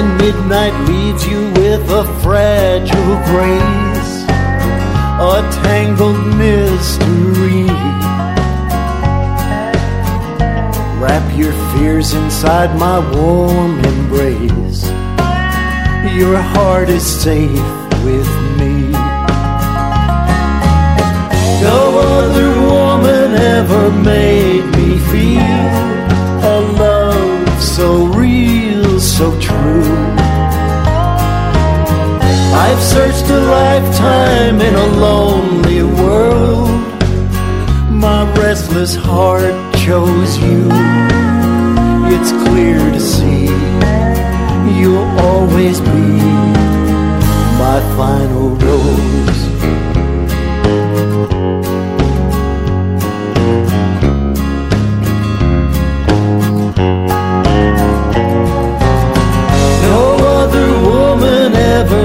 when midnight leaves you with a fragile grace, a tangled mystery. Wrap your fears inside my warm embrace. Your heart is safe with me. No other woman ever made me feel a love so so true. I've searched a lifetime in a lonely world. My restless heart chose you. It's clear to see you'll always be my final rose.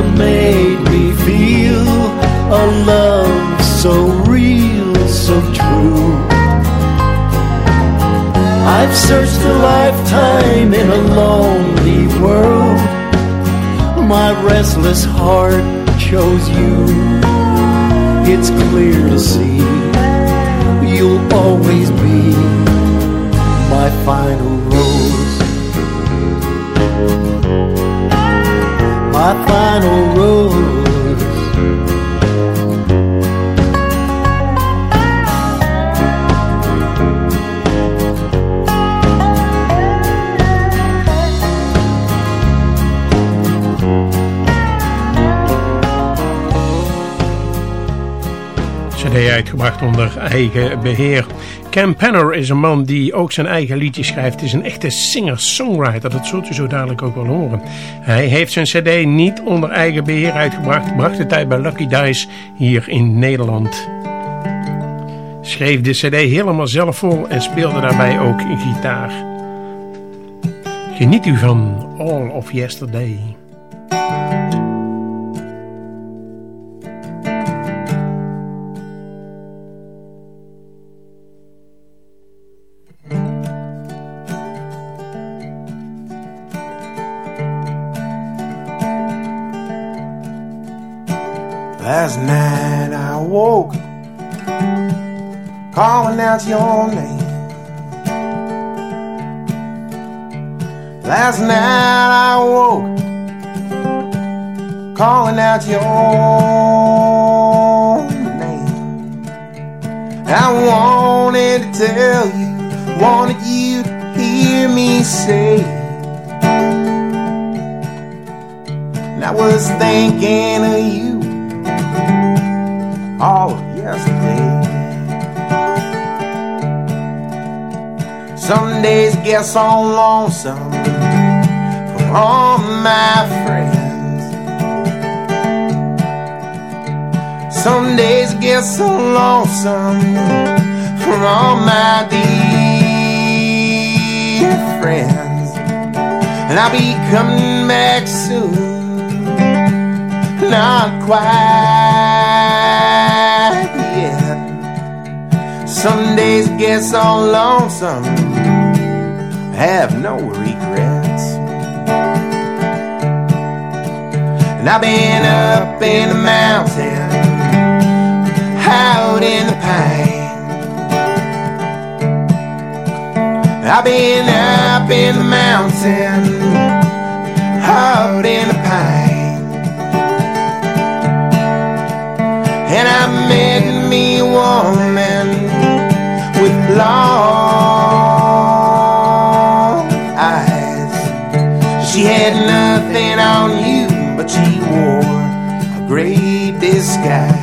Made me feel a love so real, so true. I've searched a lifetime in a lonely world. My restless heart chose you. It's clear to see you'll always be my final rose. My final rose. CD uitgebracht onder eigen beheer. Cam Penner is een man die ook zijn eigen liedjes schrijft. Het is een echte singer-songwriter, dat zult u zo dadelijk ook wel horen. Hij heeft zijn cd niet onder eigen beheer uitgebracht. Bracht de tijd bij Lucky Dice hier in Nederland. Schreef de cd helemaal zelf vol en speelde daarbij ook gitaar. Geniet u van All of Yesterday. Your name. Last night I woke calling out your name. I wanted to tell you, wanted you to hear me say. And I was thinking of you Some days get so lonesome for all my friends. Some days get so lonesome for all my dear friends. And I'll be coming back soon. Not quite yet. Some days get so lonesome, have no regrets. And I've been up in the mountain, out in the pine. I've been up in the mountain, out in the pine. And I met me a woman with long disguise.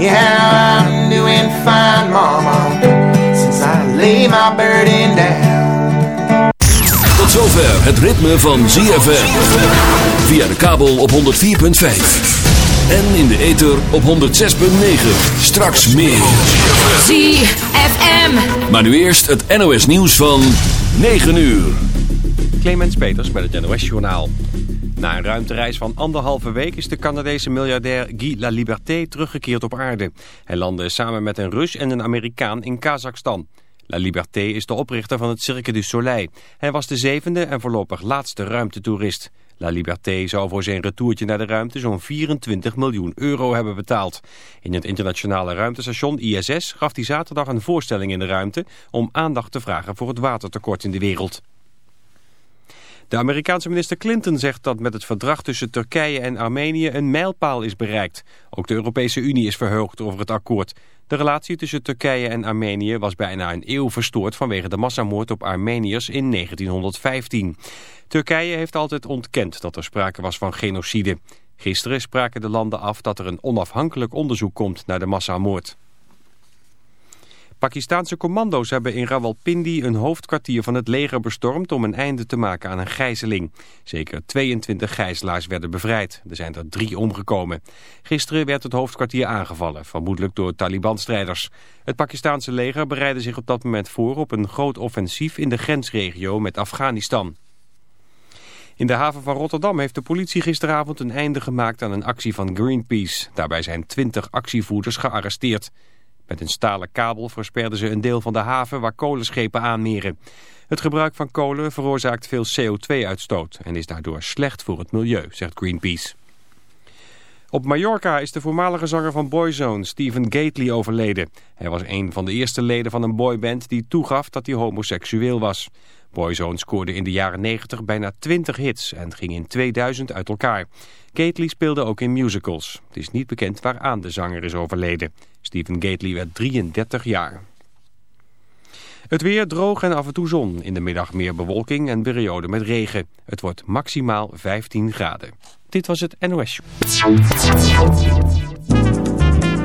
Yeah, I'm doing fine, mama, since I lay my burden down. Tot zover het ritme van ZFM. Via de kabel op 104.5. En in de ether op 106.9. Straks meer. ZFM. Maar nu eerst het NOS nieuws van 9 uur. Clemens Peters met het NOS-journaal. Na een ruimtereis van anderhalve week is de Canadese miljardair Guy Laliberté teruggekeerd op aarde. Hij landde samen met een Rus en een Amerikaan in Kazachstan. La Liberté is de oprichter van het Cirque du Soleil. Hij was de zevende en voorlopig laatste ruimtetoerist. La Liberté zou voor zijn retourtje naar de ruimte zo'n 24 miljoen euro hebben betaald. In het internationale ruimtestation ISS gaf hij zaterdag een voorstelling in de ruimte... om aandacht te vragen voor het watertekort in de wereld. De Amerikaanse minister Clinton zegt dat met het verdrag tussen Turkije en Armenië een mijlpaal is bereikt. Ook de Europese Unie is verheugd over het akkoord. De relatie tussen Turkije en Armenië was bijna een eeuw verstoord vanwege de massamoord op Armeniërs in 1915. Turkije heeft altijd ontkend dat er sprake was van genocide. Gisteren spraken de landen af dat er een onafhankelijk onderzoek komt naar de massamoord. Pakistaanse commando's hebben in Rawalpindi een hoofdkwartier van het leger bestormd om een einde te maken aan een gijzeling. Zeker 22 gijzelaars werden bevrijd. Er zijn er drie omgekomen. Gisteren werd het hoofdkwartier aangevallen, vermoedelijk door Taliban-strijders. Het Pakistaanse leger bereidde zich op dat moment voor op een groot offensief in de grensregio met Afghanistan. In de haven van Rotterdam heeft de politie gisteravond een einde gemaakt aan een actie van Greenpeace. Daarbij zijn 20 actievoerders gearresteerd. Met een stalen kabel versperden ze een deel van de haven waar kolenschepen aanmeren. Het gebruik van kolen veroorzaakt veel CO2-uitstoot en is daardoor slecht voor het milieu, zegt Greenpeace. Op Mallorca is de voormalige zanger van Boyzone, Stephen Gately, overleden. Hij was een van de eerste leden van een boyband die toegaf dat hij homoseksueel was. Boyzone scoorde in de jaren 90 bijna 20 hits en ging in 2000 uit elkaar. Gately speelde ook in musicals. Het is niet bekend waaraan de zanger is overleden. Stephen Gately werd 33 jaar. Het weer droog en af en toe zon. In de middag meer bewolking en periode met regen. Het wordt maximaal 15 graden. Dit was het NOS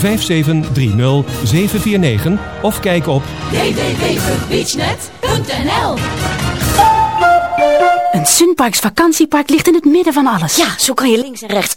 5730 749 of kijk op www.beachnet.nl Een Sunparks vakantiepark ligt in het midden van alles. Ja, zo kan je links en rechts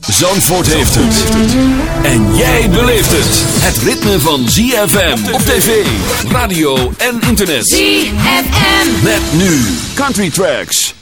Zandvoort heeft het. En jij beleeft het. Het ritme van ZFM op tv, radio en internet. ZFM. Met nu Country Tracks.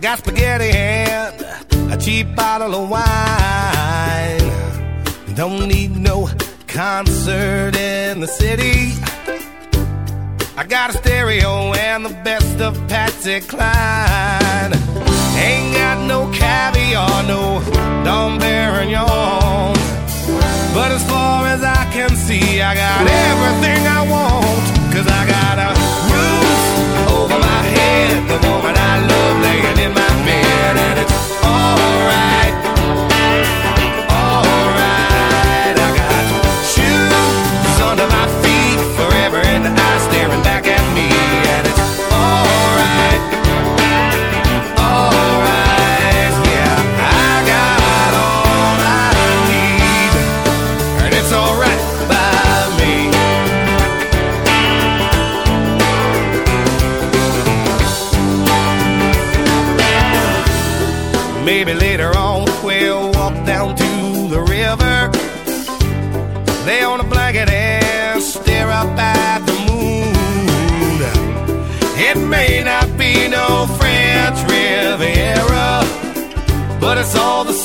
Got spaghetti and a cheap bottle of wine. Don't need no concert in the city. I got a stereo and the best of Patsy Cline. Ain't got no caviar, no Dom Perignon. But as far as I can see, I got everything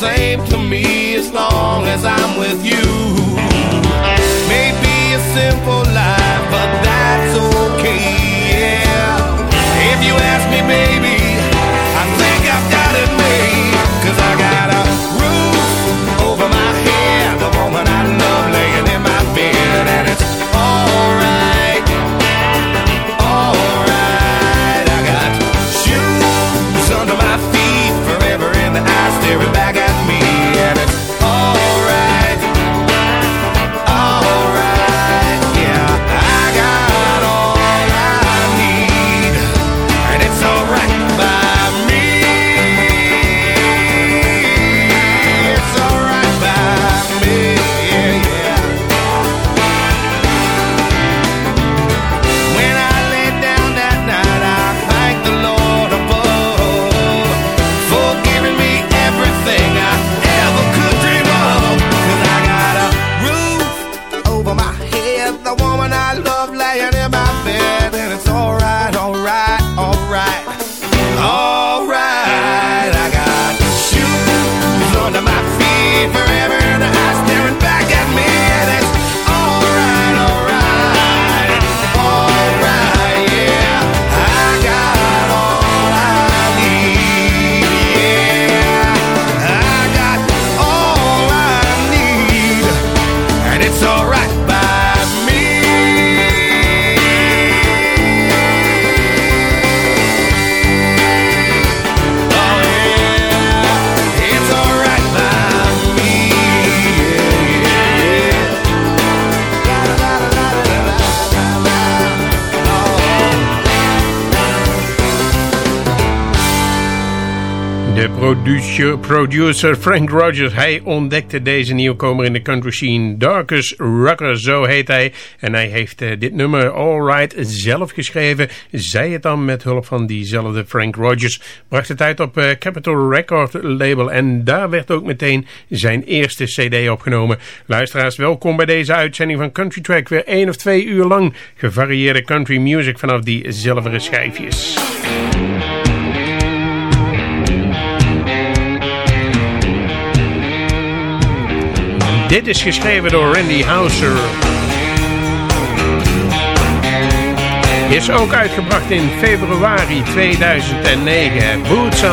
same to me as long as I'm with you. Maybe a simple life, but that's okay. Yeah. If you ask me, baby, producer, Frank Rogers, hij ontdekte deze nieuwkomer in de country scene. Darkus Rucker, zo heet hij. En hij heeft eh, dit nummer Alright zelf geschreven. Zij het dan met hulp van diezelfde Frank Rogers. Bracht het uit op eh, Capitol Record label. En daar werd ook meteen zijn eerste cd opgenomen. Luisteraars, welkom bij deze uitzending van Country Track. Weer één of twee uur lang gevarieerde country music vanaf die zilveren schijfjes. Dit is geschreven door Randy Houser. Is ook uitgebracht in februari 2009. Boots on.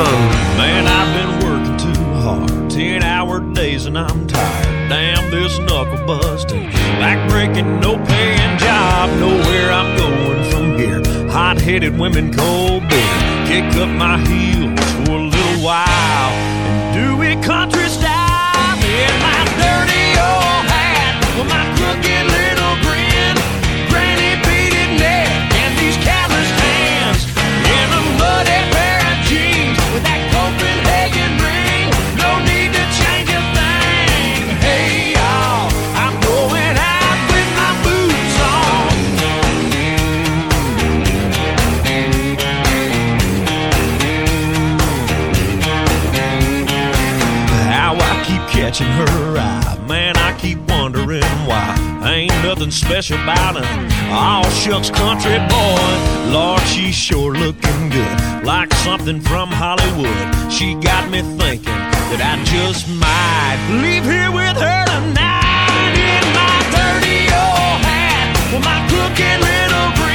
Man, I've been working too hard. Ten hour days and I'm tired. Damn this knuckle busting. Back breaking, no paying job. Nowhere I'm going from here. Hot headed women, cold beer. Kick up my heels for a little while. And do it country special about her. All shucks country boy. Lord, she's sure looking good. Like something from Hollywood. She got me thinking that I just might leave here with her tonight. In my dirty old hat. With my crooked little grin.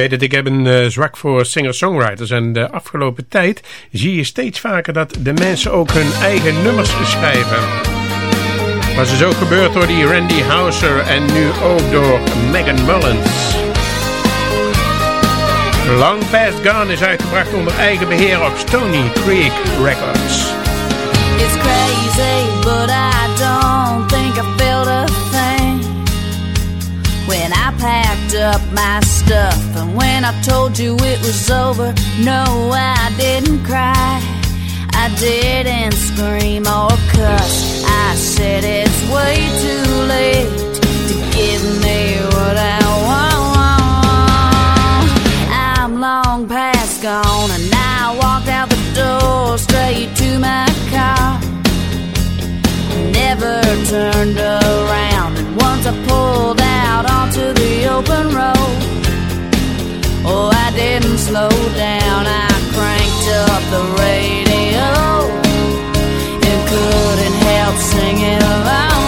Weet het, ik heb een uh, zwak voor singer-songwriters en de afgelopen tijd zie je steeds vaker dat de mensen ook hun eigen nummers schrijven. Was dus ook gebeurd door die Randy Houser en nu ook door Megan Mullins. Long Past Gone is uitgebracht onder eigen beheer op Stony Creek Records. It's crazy, but I don't up my stuff. And when I told you it was over No, I didn't cry. I didn't scream or cuss. I said it's way too late To give me what I want. I'm long past gone, Never turned around, and once I pulled out onto the open road, oh, I didn't slow down. I cranked up the radio and couldn't help singing along.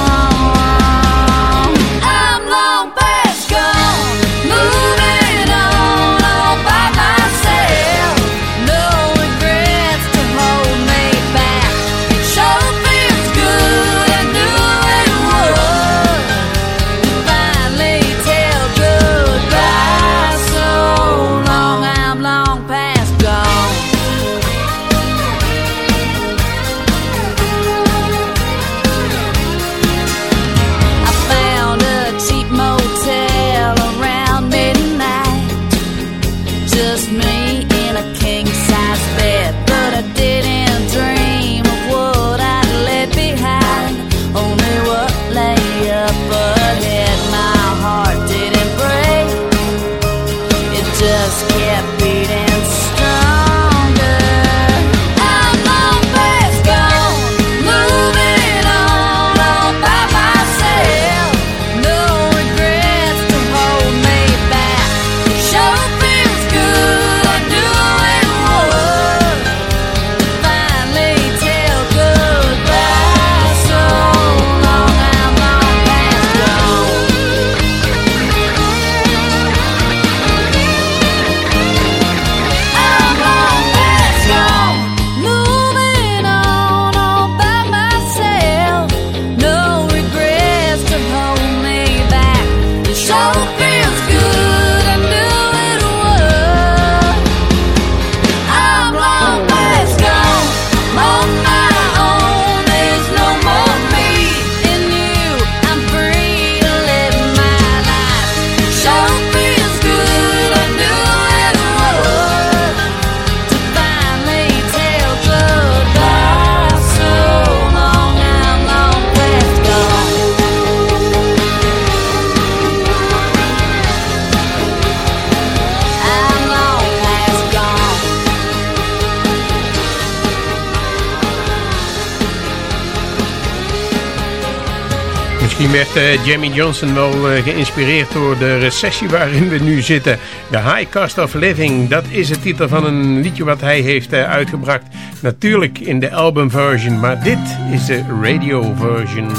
Werd uh, Jamie Johnson wel uh, geïnspireerd door de recessie waarin we nu zitten. The High Cost of Living, dat is de titel van een liedje wat hij heeft uh, uitgebracht. Natuurlijk in de albumversion, maar dit is de radio version.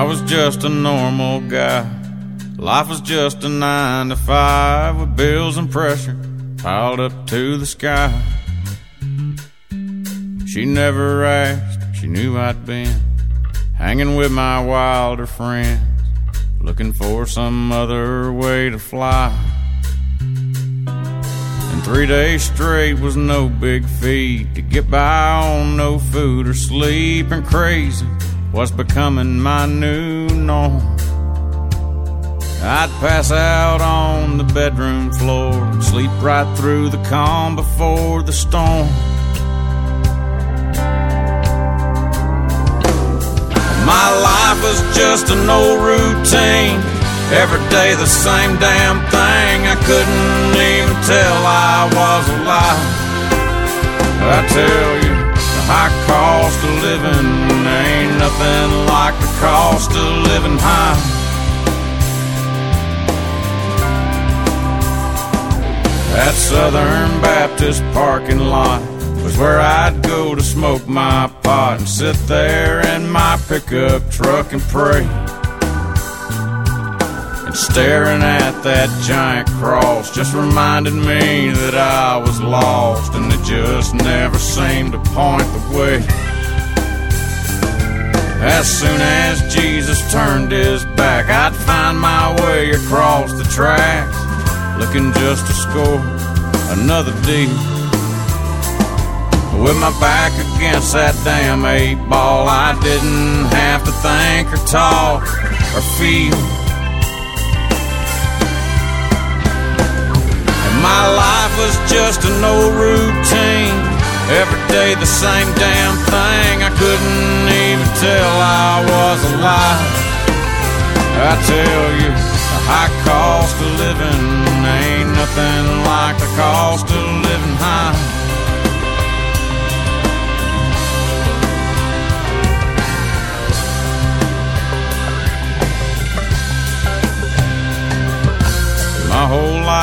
I was just a normal guy. Life was just a nine to five with bills and pressure piled up to the sky. She never asked She knew I'd been hanging with my wilder friends, looking for some other way to fly. And three days straight was no big feat to get by on no food or sleep, and crazy was becoming my new norm. I'd pass out on the bedroom floor sleep right through the calm before the storm. My life was just an old routine. Every day the same damn thing. I couldn't even tell I was alive. I tell you, the high cost of living ain't nothing like the cost of living high. That Southern Baptist parking lot where I'd go to smoke my pot and sit there in my pickup truck and pray. And staring at that giant cross just reminded me that I was lost and it just never seemed to point the way. As soon as Jesus turned his back, I'd find my way across the tracks, looking just to score another D. With my back against that damn eight ball, I didn't have to think or talk or feel. And my life was just an old routine. Every day the same damn thing. I couldn't even tell I was alive. I tell you, the high cost of living ain't nothing like the cost of living high.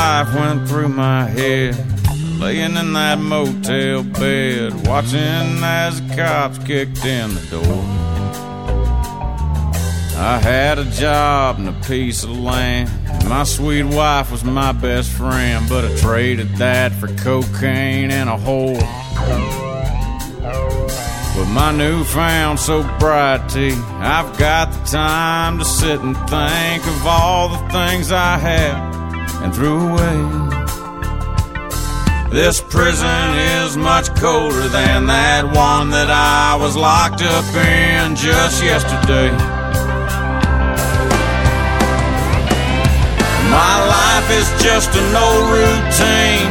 Life went through my head, laying in that motel bed, watching as the cops kicked in the door. I had a job and a piece of land. My sweet wife was my best friend, but I traded that for cocaine and a whore. With my newfound sobriety, I've got the time to sit and think of all the things I have and threw away. This prison is much colder than that one that I was locked up in just yesterday. My life is just an old routine.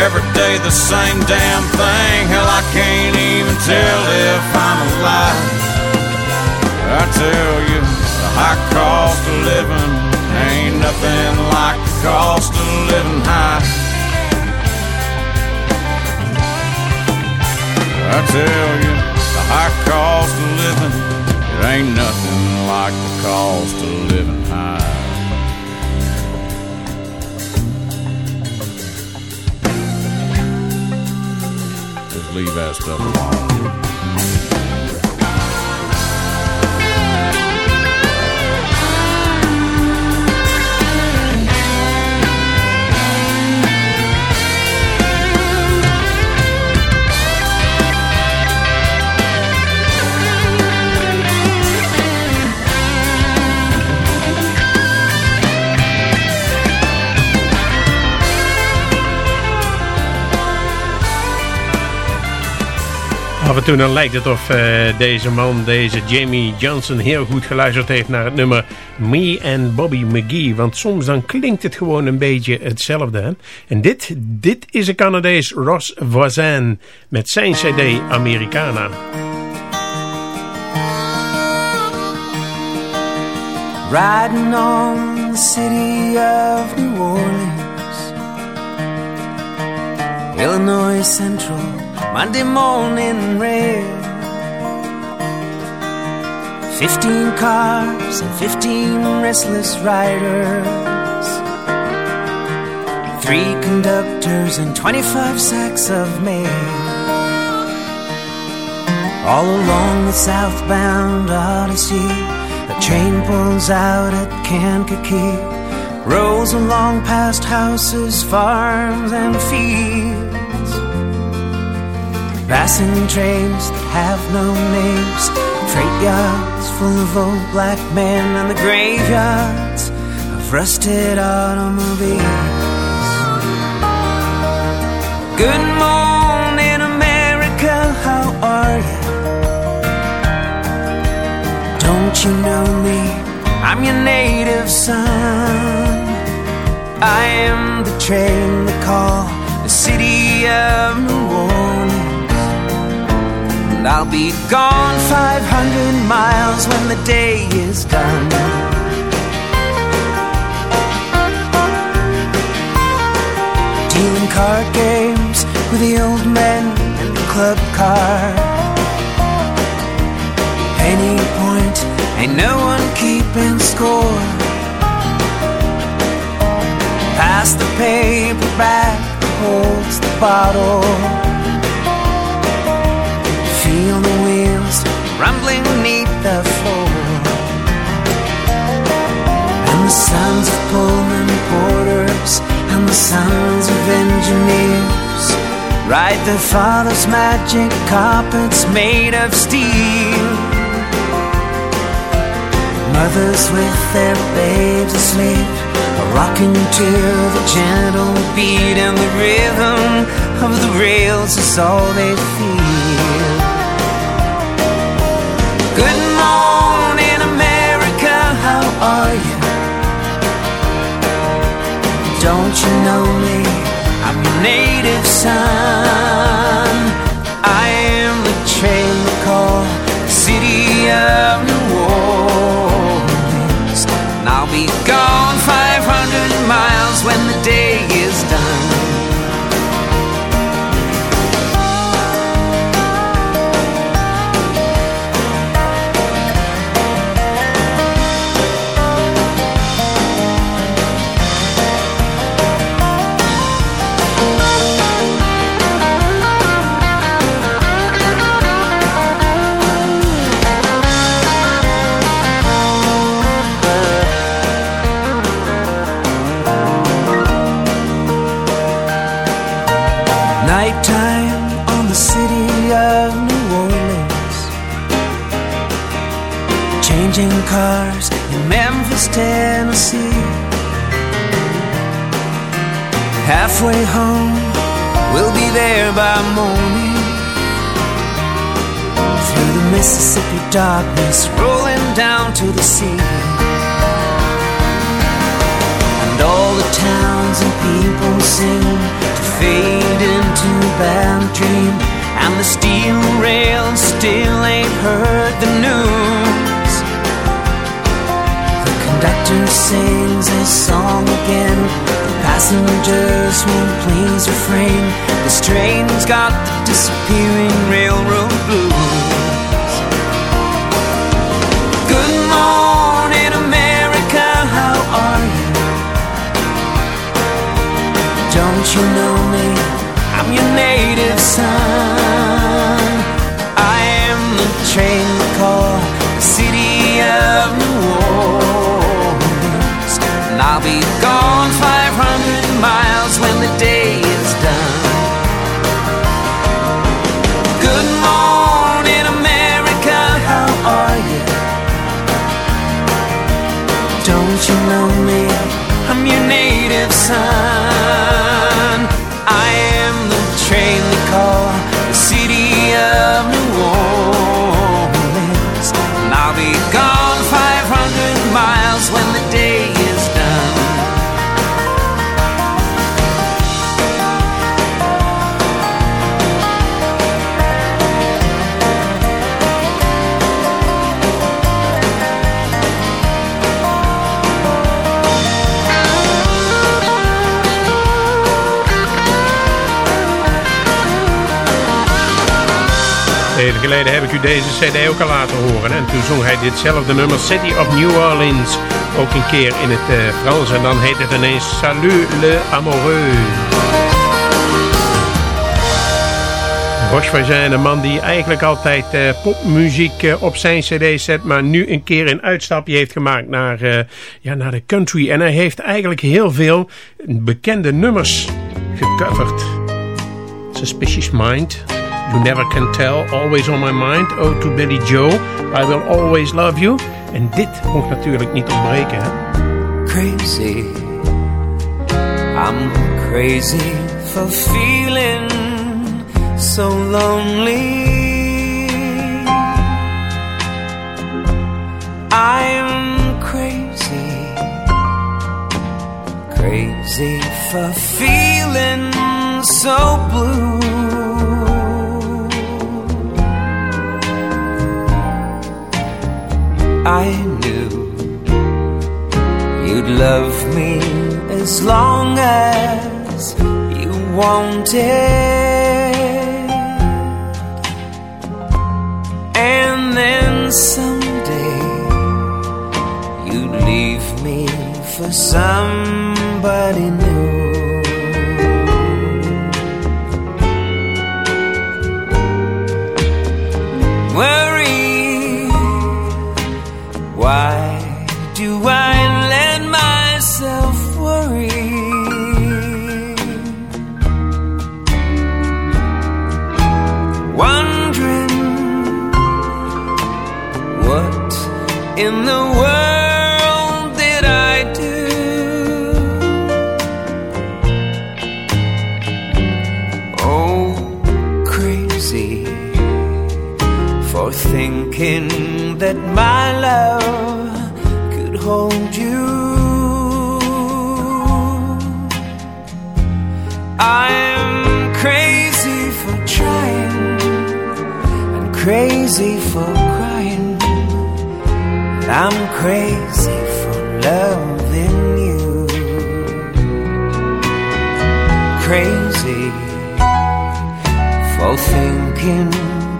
Every day the same damn thing. Hell, I can't even tell if I'm alive. I tell you, the high cost of living ain't nothing like the cost of living high. I tell you, the high cost of living, it ain't nothing like the cost of living high. Just leave that stuff alone. Af en toe lijkt het of eh, deze man, deze Jamie Johnson, heel goed geluisterd heeft naar het nummer Me and Bobby McGee. Want soms dan klinkt het gewoon een beetje hetzelfde. En dit, dit is een Canadees Ross Voisin met zijn cd Americana. Riding on the city of New Orleans, Illinois Central, Monday morning rail. Fifteen cars and fifteen restless riders, three conductors and twenty-five sacks of mail. All along the southbound Odyssey, the train pulls out at Kankakee, rolls along past houses, farms, and fields. Passing trains that have no names, freight yards full of old black men, and the graveyards of rusted automobiles. Good morning, America, how are you? Don't you know me? I'm your native son. I am the train they call the city of New Orleans. And I'll be gone 500 miles when the day is done. Dealing card games with the old men and the club car. Penny point, ain't no one keeping score. Pass the paperback, holds the bottle. Feel the wheels rumbling beneath the floor. And the sons of Pullman porters and the sons of engineers ride their father's magic carpets made of steel. Mothers with their babes asleep are rocking to the gentle beat and the rhythm of the rails is all they feel. Are you? Don't you know me? I'm your native son. I am the train we call city of New Orleans. And I'll be gone Halfway home, we'll be there by morning. Through the Mississippi darkness, rolling down to the sea. And all the towns and people sing to fade into bad dream. And the steel rails still ain't heard the news. Conductor sings his song again. The passengers won't please refrain. This train's got the disappearing railroad blues. Good morning, America, how are you? Don't you know me? I'm your native son. I am the train deze cd ook al laten horen. En toen zong hij ditzelfde nummer, City of New Orleans. Ook een keer in het uh, Frans. En dan heet het ineens Salut le Amoureux. Roche zijn een man die eigenlijk altijd uh, popmuziek uh, op zijn cd zet. Maar nu een keer een uitstapje heeft gemaakt naar, ja, naar de country. En hij heeft eigenlijk heel veel bekende nummers gecoverd. Suspicious Mind... You Never Can Tell, Always On My Mind, Oh to Billy Joe, I Will Always Love You. En dit mocht natuurlijk niet ontbreken. Hè? Crazy, I'm crazy for feeling so lonely. I'm crazy, crazy for feeling so blue. I knew you'd love me as long as you wanted. And then someday you'd leave me for somebody new. Crazy for crying. And I'm crazy for loving you. Crazy for thinking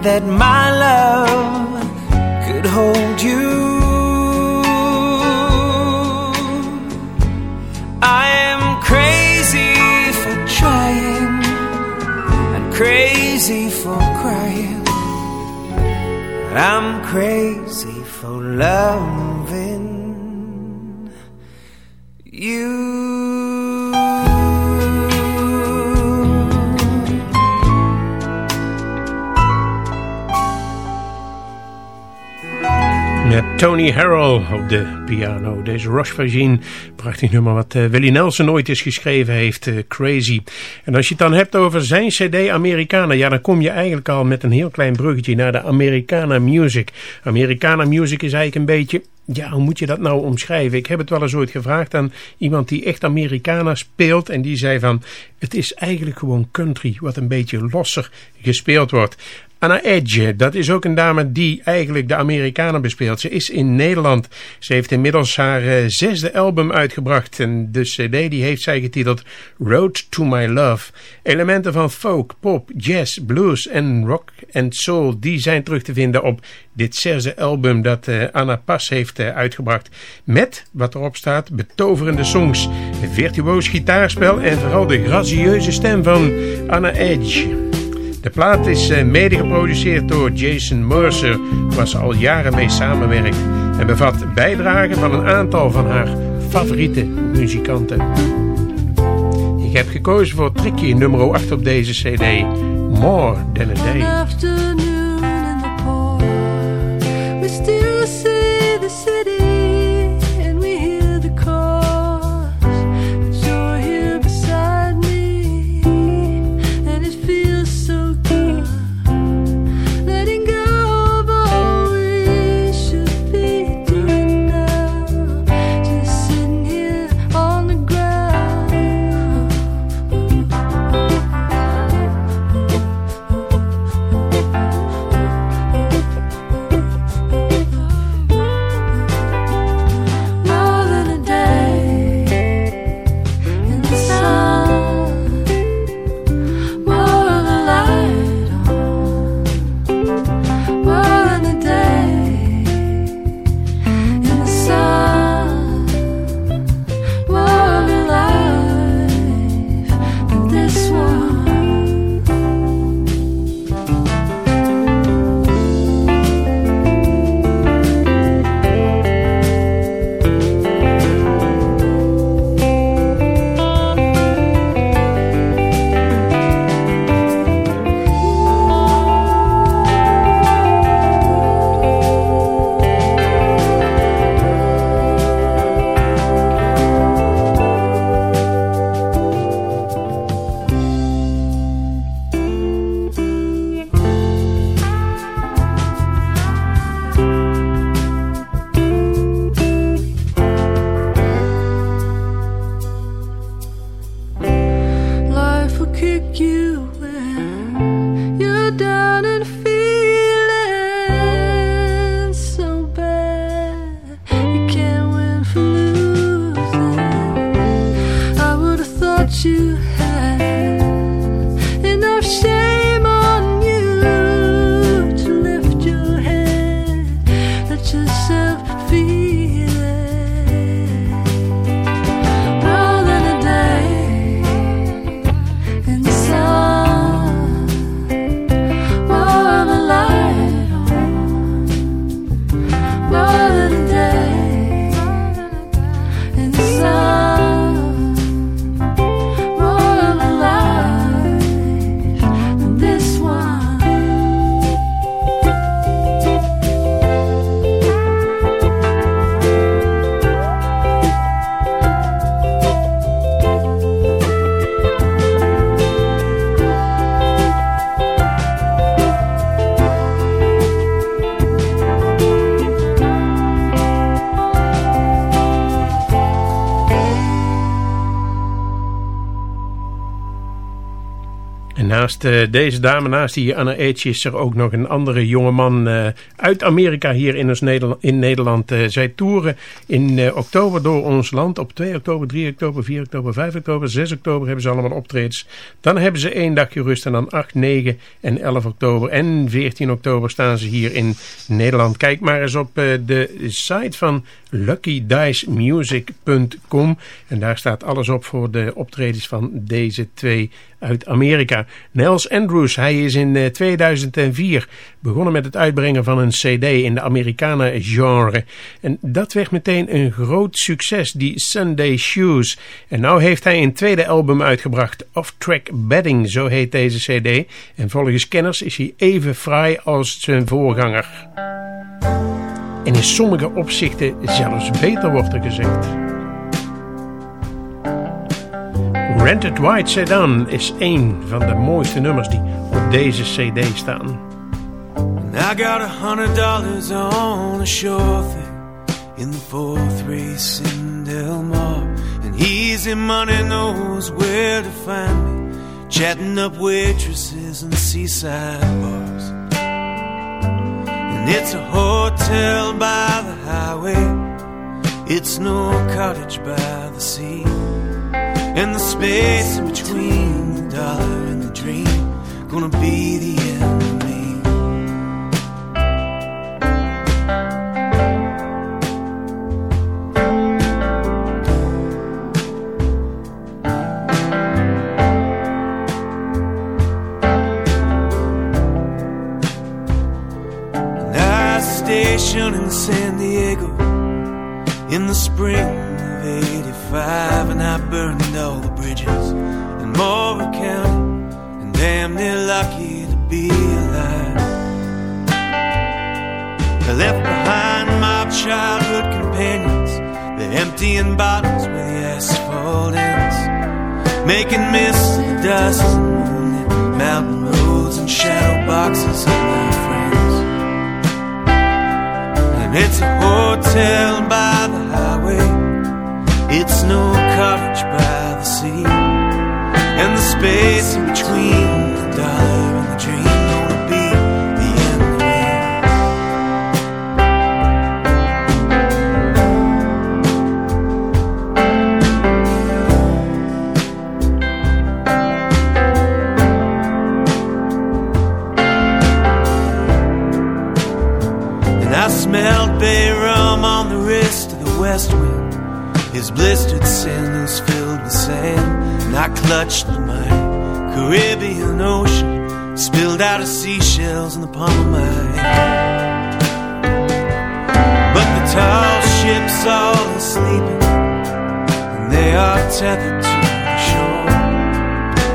that my love could hold you. I am crazy for trying and crazy for crying. I'm crazy for loving Tony Harrell op de piano. Deze Rush Virgin, prachtig nummer wat eh, Willie Nelson ooit eens geschreven heeft, eh, Crazy. En als je het dan hebt over zijn cd Americana, ja dan kom je eigenlijk al met een heel klein bruggetje naar de Americana Music. Americana Music is eigenlijk een beetje ja, hoe moet je dat nou omschrijven? Ik heb het wel eens ooit gevraagd aan iemand die echt Americana speelt. En die zei van, het is eigenlijk gewoon country, wat een beetje losser gespeeld wordt. Anna Edge, dat is ook een dame die eigenlijk de Amerikanen bespeelt. Ze is in Nederland. Ze heeft inmiddels haar eh, zesde album uitgebracht. En de cd die heeft zij getiteld Road to My Love. Elementen van folk, pop, jazz, blues en rock en soul... die zijn terug te vinden op dit zesde album dat eh, Anna pas heeft eh, uitgebracht. Met, wat erop staat, betoverende songs, virtuoos gitaarspel... en vooral de gracieuze stem van Anna Edge... De plaat is eh, mede geproduceerd door Jason Mercer, waar ze al jaren mee samenwerkt. En bevat bijdragen van een aantal van haar favoriete muzikanten. Ik heb gekozen voor trickje nummer 8 op deze cd. More Than A Day. Uh, deze dame, naast die Anna H, is er ook nog een andere jongeman uh, uit Amerika hier in, ons Nederland, in Nederland. Uh, zij toeren in oktober door ons land. Op 2 oktober, 3 oktober, 4 oktober, 5 oktober, 6 oktober hebben ze allemaal optredens. Dan hebben ze één dagje rust en dan 8, 9 en 11 oktober en 14 oktober staan ze hier in Nederland. Kijk maar eens op de site van luckydicemusic.com en daar staat alles op voor de optredens van deze twee uit Amerika. Nels Andrews, hij is in 2004 eh, begonnen met het uitbrengen van een cd in de Amerikanen genre. En dat werd meteen een groot succes, die Sunday Shoes. En nou heeft hij een tweede album uitgebracht, Off Track Bedding, zo heet deze cd. En volgens kenners is hij even fraai als zijn voorganger. En in sommige opzichten zelfs beter wordt er gezegd. Rented White Sedan is een van de mooiste nummers die op deze cd staan. I got a hundred dollars on a sure thing in the fourth race in Del Mar. And easy money knows where to find me, chatting up waitresses and seaside bars. And it's a hotel by the highway, it's no cottage by the sea. And the space in between the dollar and the dream. Gonna be the end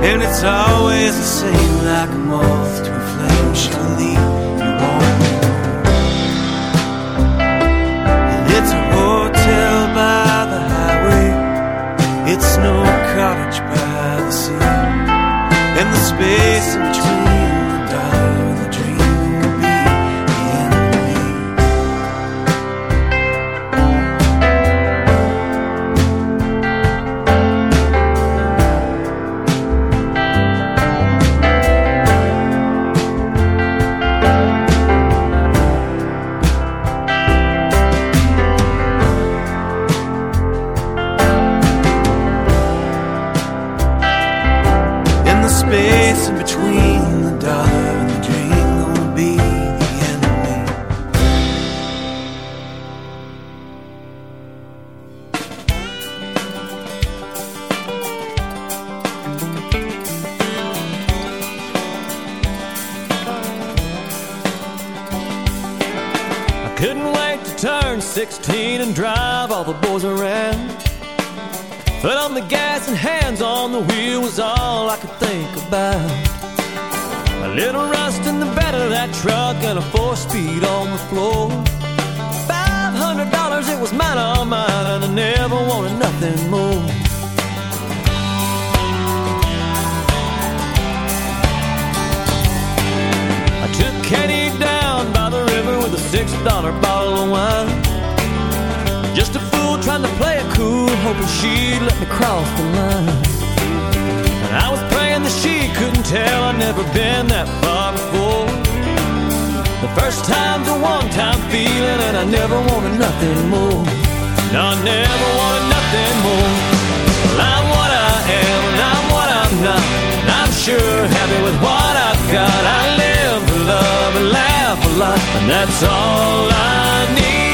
And it's always the same, like a moth to a flame, she'll leave you warm. And it's a hotel by the highway it's no cottage by the sea, and the space about. A little rust in the bed of that truck and a four speed on the floor. Five hundred dollars, it was mine, all mine, and I never wanted nothing more. I took Kenny down by the river with a six dollar bottle of wine. Just a fool trying to play it cool, hoping she'd let me cross the line. And I was that she couldn't tell I'd never been that far before. The first time's a one-time feeling, and I never wanted nothing more. No, I never wanted nothing more. Well, I'm what I am, and I'm what I'm not. And I'm sure happy with what I've got. I live to love and laugh a lot, and that's all I need.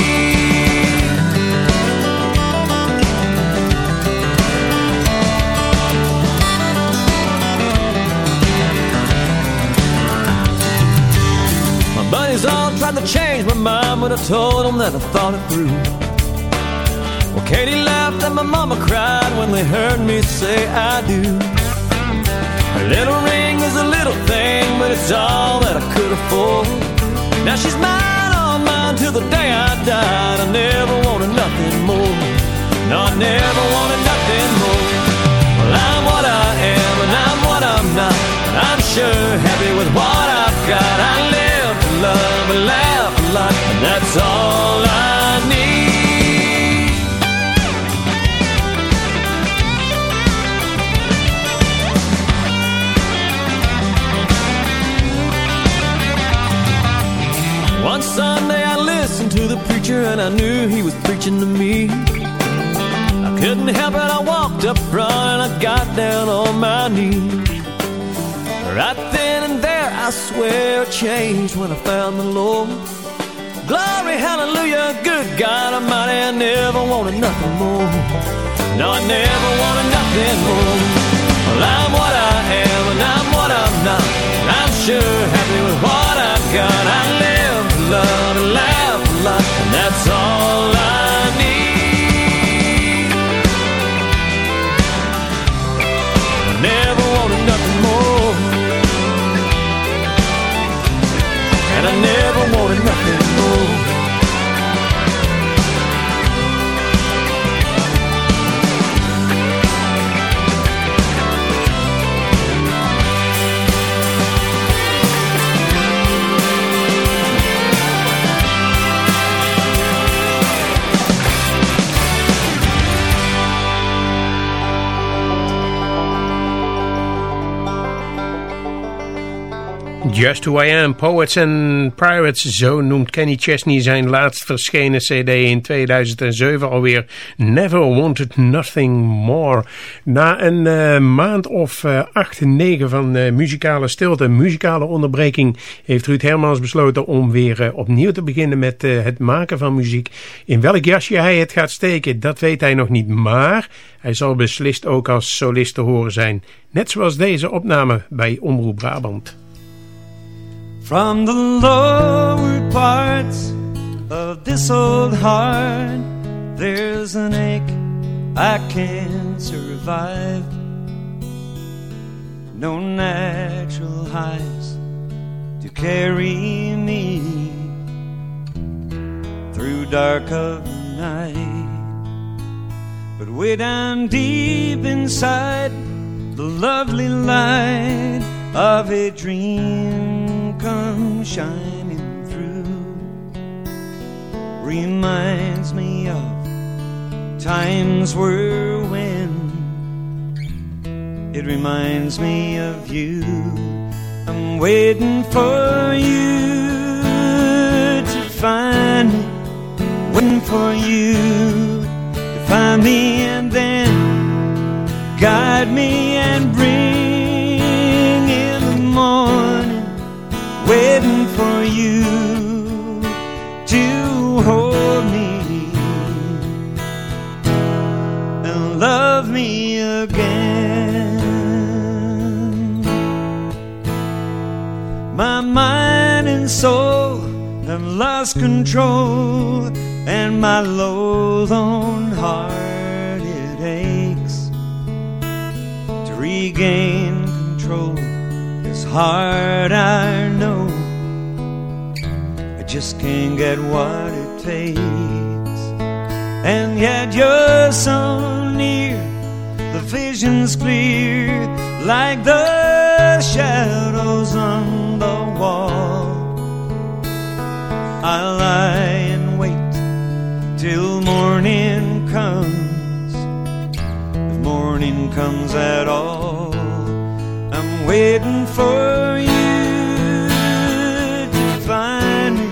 All tried to change my mind, when I told them that I thought it through. Well, Katie laughed and my mama cried when they heard me say I do. A little ring is a little thing, but it's all that I could afford. Now she's mine, all mine till the day I died. I never wanted nothing more. No, I never wanted nothing more. Well, I'm what I am and I'm what I'm not. I'm sure happy with what I've got. I live to love and laugh and that's all I need. One Sunday I listened to the preacher and I knew he was preaching to me. I couldn't help it, I walked up front and I got down on my knees. Right then and there, I swear it changed when I found the Lord. Glory, hallelujah, good God Almighty, I never wanted nothing more. No, I never wanted nothing more. Well, I'm what I am and I'm what I'm not. I'm sure happy with what I've got. I live love and laugh Just Who I Am, Poets and Pirates, zo noemt Kenny Chesney zijn laatst verschenen cd in 2007 alweer. Never Wanted Nothing More. Na een uh, maand of uh, acht, negen van uh, muzikale stilte, muzikale onderbreking, heeft Ruud Hermans besloten om weer opnieuw te beginnen met het maken van muziek. In welk jasje hij het gaat steken, dat weet hij nog niet, maar hij zal beslist ook als solist te horen zijn. Net zoals deze opname bij Omroep Brabant. From the lower parts of this old heart, there's an ache I can't survive. No natural highs to carry me through dark of night. But way down deep inside, the lovely light of a dream comes shining through. Reminds me of times were when it reminds me of you. I'm waiting for you to find me waiting for you to find me lost control, and my loathsome heart it aches to regain control is hard, I know. I just can't get what it takes. And yet you're so near, the vision's clear, like the shadows I lie and wait till morning comes, if morning comes at all. I'm waiting for you to find me,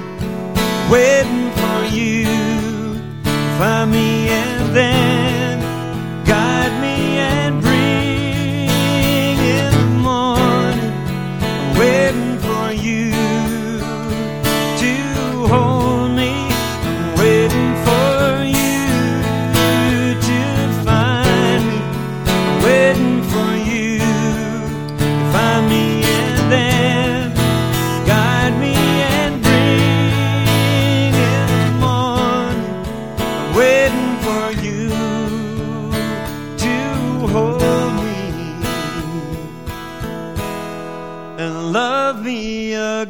waiting for you find me and then me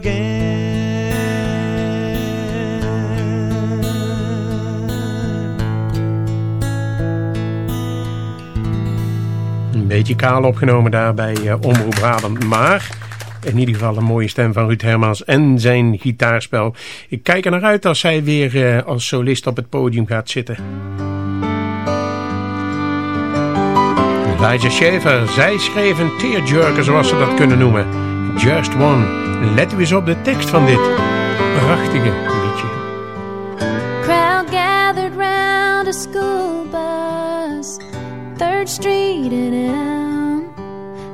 Een beetje kaal opgenomen daar bij eh, Omroep Brabant. Maar in ieder geval een mooie stem van Ruud Hermans en zijn gitaarspel. Ik kijk er naar uit als zij weer eh, als solist op het podium gaat zitten. Elijah Shaver, zij schreef een tearjerker zoals ze dat kunnen noemen. Just One. Let u eens op de tekst van dit prachtige liedje. Crowd gathered round a school bus, Third Street and Elm.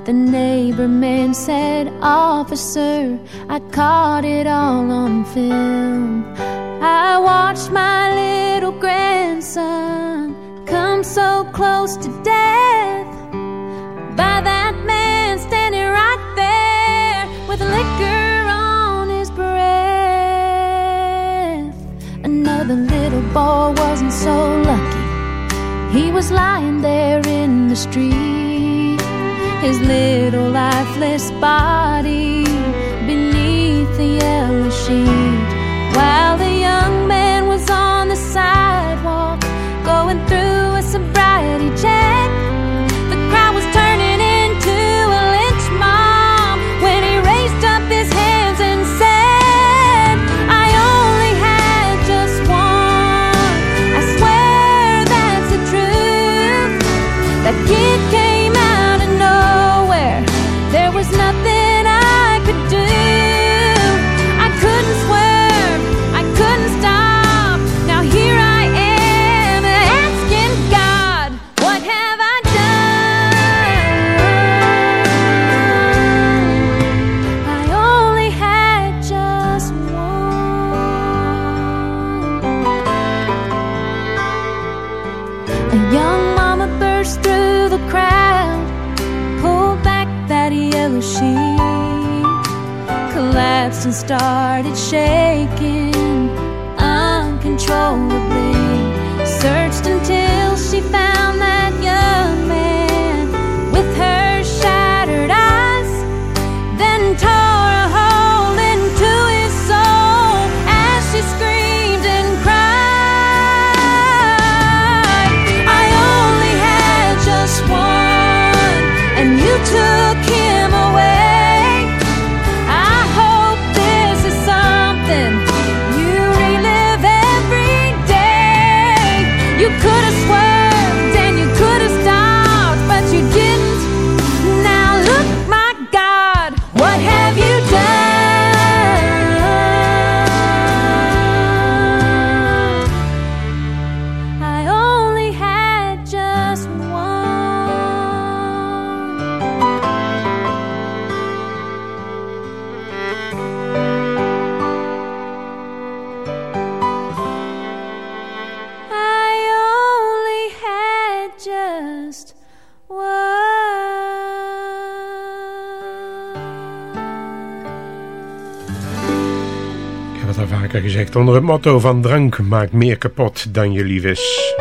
The neighbor man said, Officer, I caught it all on film. I watched my little grandson come so close to death by that man standing right there with liquor on his breath. Another little boy wasn't so lucky. He was lying there in the street, his little lifeless body beneath the yellow sheet, while the young man was on the sidewalk Onder het motto van drank maakt meer kapot dan je lief is.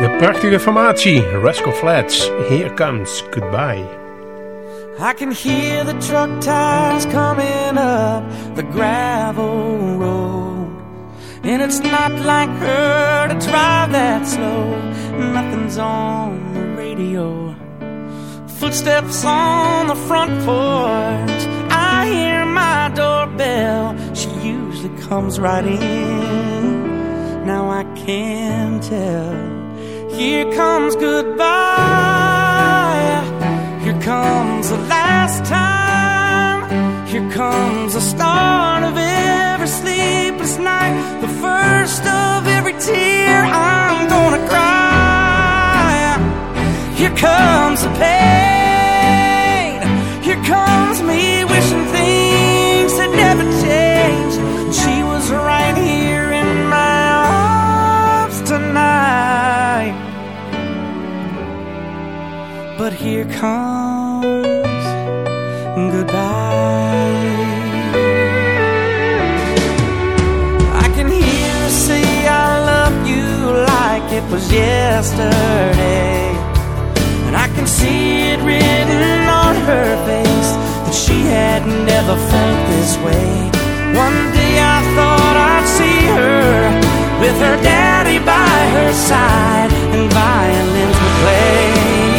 De prachtige formatie. Rascal Flats. Here comes goodbye. I can hear the truck tires coming up the gravel road. And it's not like her to drive that slow. Nothing's on the radio. Footsteps on the front porch. I hear my doorbell. She usually comes right in. now I can tell. Here comes goodbye. Here comes the last time. Here comes the start of every sleepless night. The first of every tear I'm gonna cry. Here comes the pain. Here comes me wishing things had never changed. She was right here in my arms tonight. But here comes goodbye. I can hear her say I love you like it was yesterday. See it written on her face that she had never felt this way. One day I thought I'd see her with her daddy by her side and violins would play.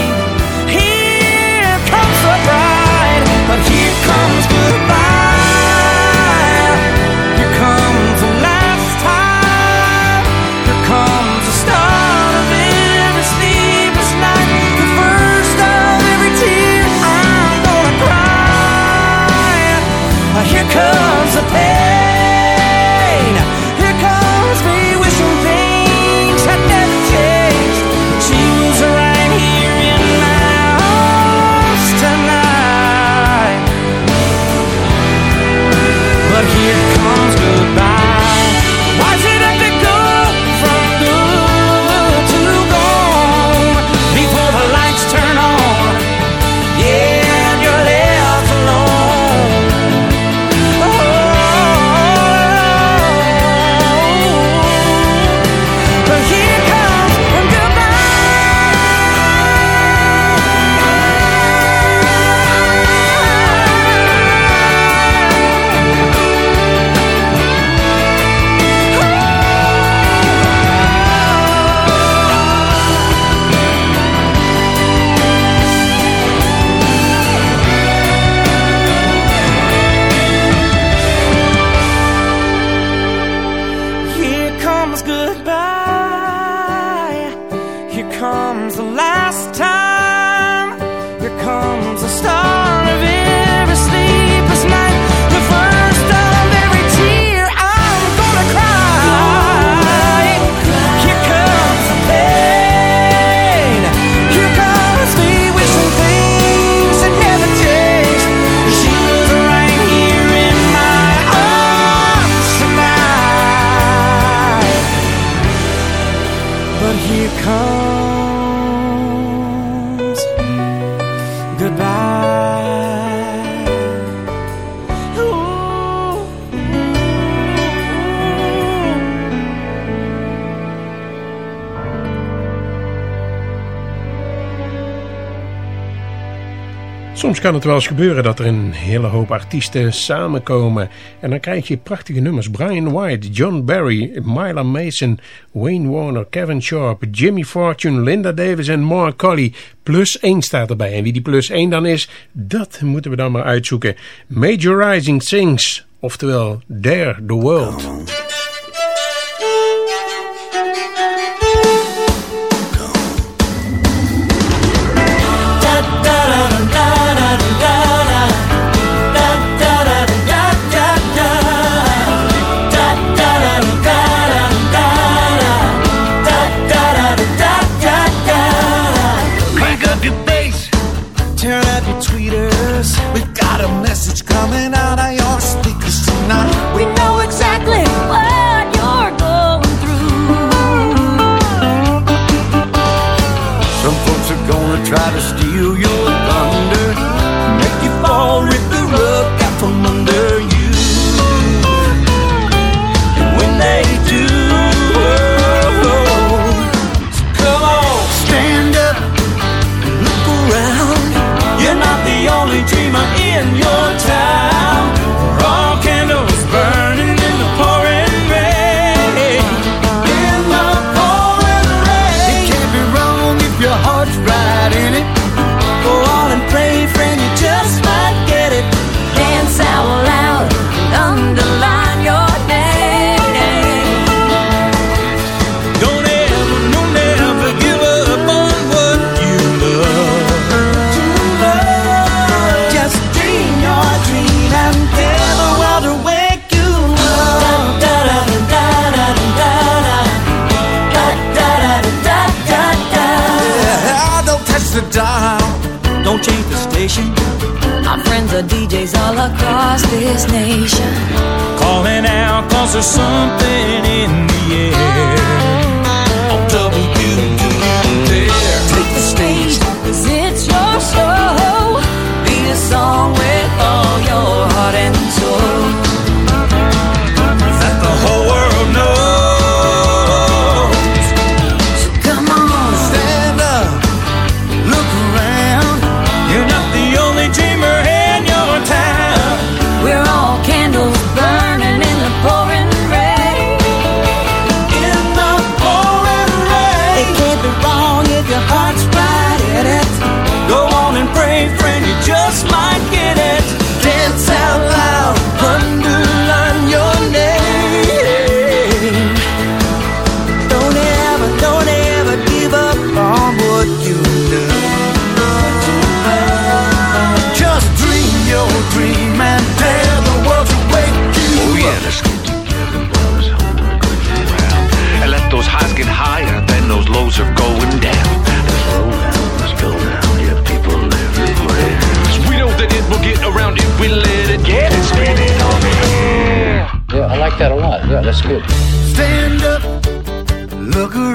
Soms kan het wel eens gebeuren dat er een hele hoop artiesten samenkomen. En dan krijg je prachtige nummers. Brian White, John Barry, Myla Mason, Wayne Warner, Kevin Sharp, Jimmy Fortune, Linda Davis en Mark Colley. Plus 1 staat erbij. En wie die plus 1 dan is, dat moeten we dan maar uitzoeken. Major Rising Sings, oftewel Dare the World. Across this nation. Calling out cause there's something in the air. Then are going down. Let's roll down, let's go down. Yeah, people everywhere. 'Cause we know that it will get around if we let it get it spinning on the. Yeah, I like that a lot. Yeah, that's good. Stand up, look around.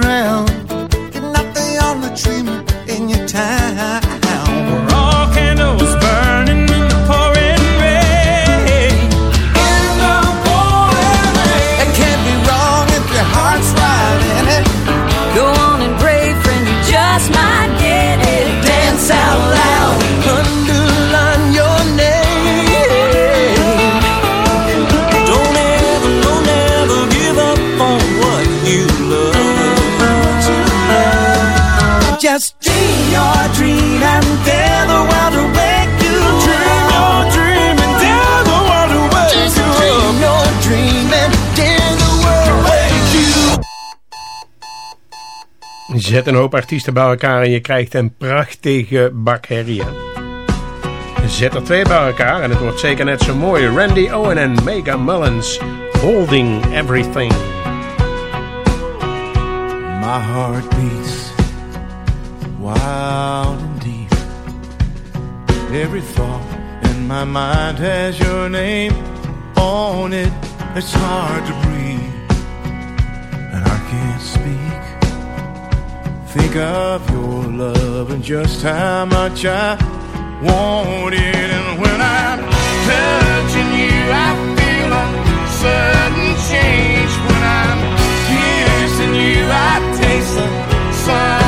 Zet een hoop artiesten bij elkaar en je krijgt een prachtige bak herrie. hè. Zet er twee bij elkaar en het wordt zeker net zo mooi. Randy Owen en Mega Mullins, Holding Everything. My heart beats wild and deep. Every thought in my mind has your name on it. It's hard to breathe, and I can't speak. Think of your love and just how much I want it. And when I'm touching you, I feel a sudden change. When I'm kissing you, I taste the sun